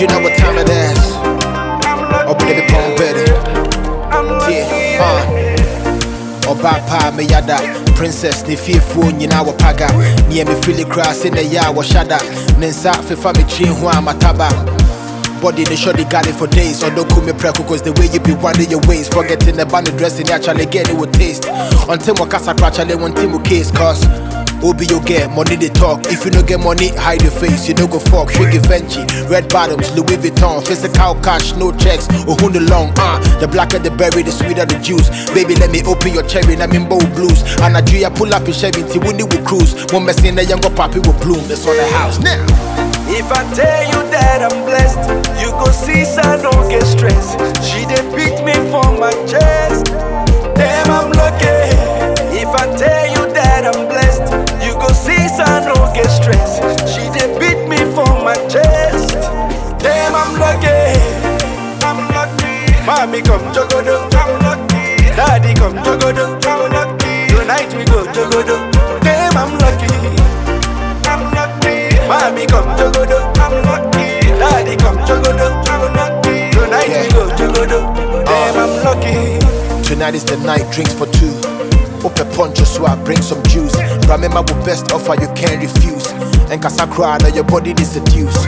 You know what time it is. Oh, baby, bon baby. Yeah, uh. Oh, Oba pa me yada. Princess ne fiefoɔ nyinaa wɔpaga neɛ mefili koraa se ne yɛ a wɔhyada ne nsa fefa metwi ho a mataba body they sure they got it for days or don't call me preco cause the way you be winding your ways forgetting the the dressing actually get it with taste. Until my casa crutch I one team with case cause Obi you get money they talk. If you no get money, hide your face. You no go fuck. Shiggy Fenchi, red bottoms, Louis Vuitton, physical cash, no checks. Oh, who the long, uh. The blacker the berry, the sweeter the juice. Baby, let me open your cherry, I'm in bold blues. And I pull up in Chevy, Winnie will cruise. One mess in the younger poppy will bloom. It's on the house now. If I tell you that I'm blessed, you go see, so Mommy come. Daddy come. Tonight we go. Damn, I'm lucky. I'm lucky. Mommy come. I'm lucky. Daddy come. Tonight we go. Damn, I'm lucky. Tonight is the night, drinks for two. Open poncho so I bring some juice. Remember what best offer you can't refuse. And cry, now your body is seduce.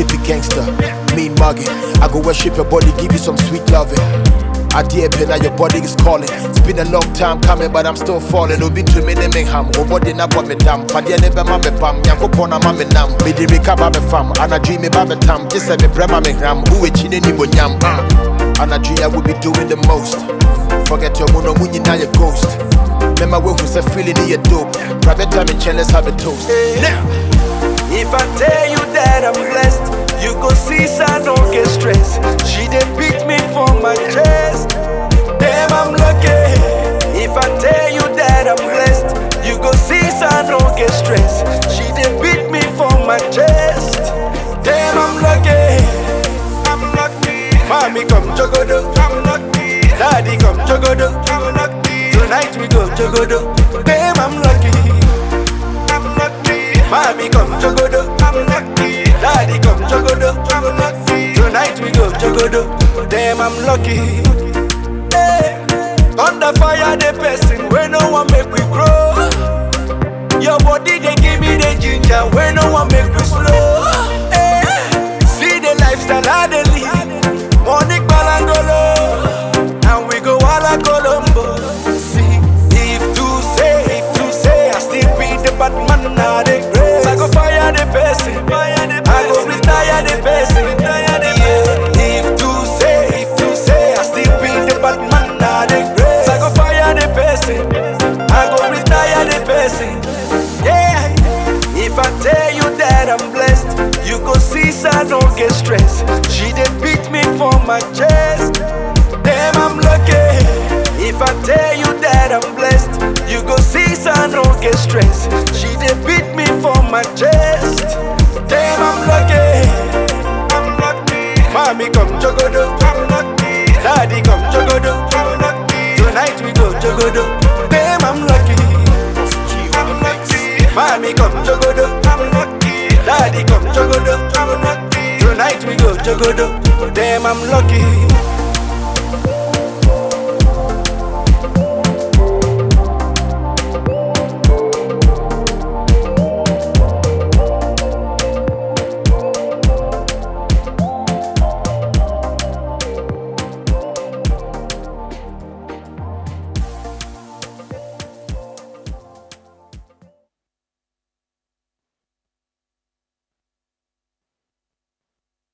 Keep it gangster, mean mugging. I go worship your body, give you some sweet loving. I dear now your body is calling. It's been a long time coming, but I'm still falling. Obi to me name ham. O body na bwa me dam. Padia never ma me pam. Yanko pona ma me nam. Me di rika ba me fam. And I dream me ba me tam. Just say me brema me gram. Who we chine ni mo nyam. Uh. And I dream I will be doing the most. Forget your mono munyi na your ghost. Remember when we say feeling in your dope. Private time in chain, have a toast. Now. If I tell you that I'm blessed, you go see, so I don't get stressed. She did beat me for my chest. Damn, I'm lucky. If I tell you that I'm blessed, you go see, so I don't get stressed. She did beat me for my chest. Damn, I'm lucky. I'm lucky. Mommy come jogodo. I'm lucky. Daddy come jogodo. I'm lucky. Tonight we go jogodo. Damn, I'm lucky. Mommy come jogodo. I'm lucky. Daddy come jogodo. Tonight we go jogodo. Damn, I'm lucky. Hey. Thunder fire the person where no one make we grow. Your body they give me the ginger where no one make we slow. Go I don't get stressed. She did beat me for my chest. Damn, I'm lucky. If I tell you that I'm blessed, you go see, I don't get stressed. She did beat me for my chest. Damn, I'm lucky. I'm lucky. Mommy come jogodo. I'm lucky. Daddy come jogodo. I'm lucky. Tonight we go jogodo. Damn, I'm lucky. I'm lucky. Mommy come jogodo. Jogodo. Damn, I'm lucky.